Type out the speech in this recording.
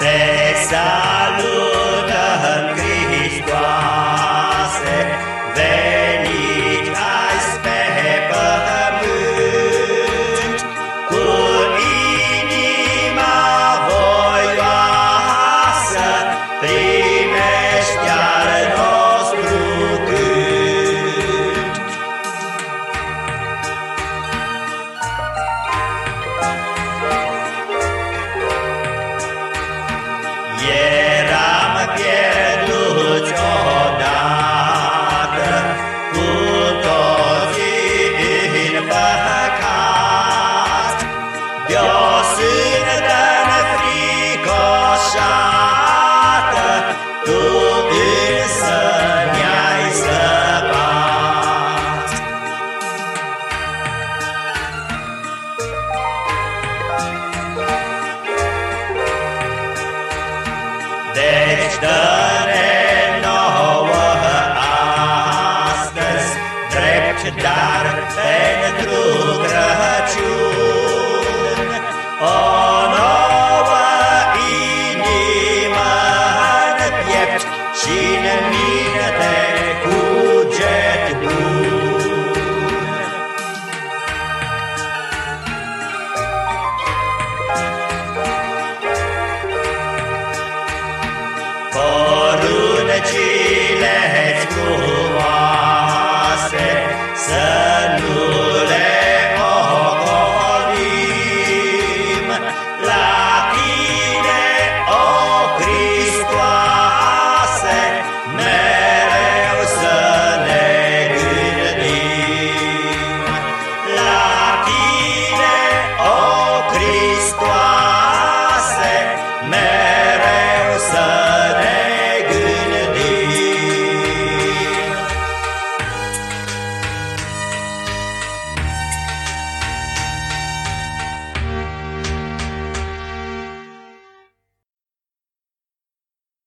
Te De-o sântă fricoșată, Tu însă ne-ai săpat. Deci dă-ne nouă astăzi drept dar pentru grădini. Oh.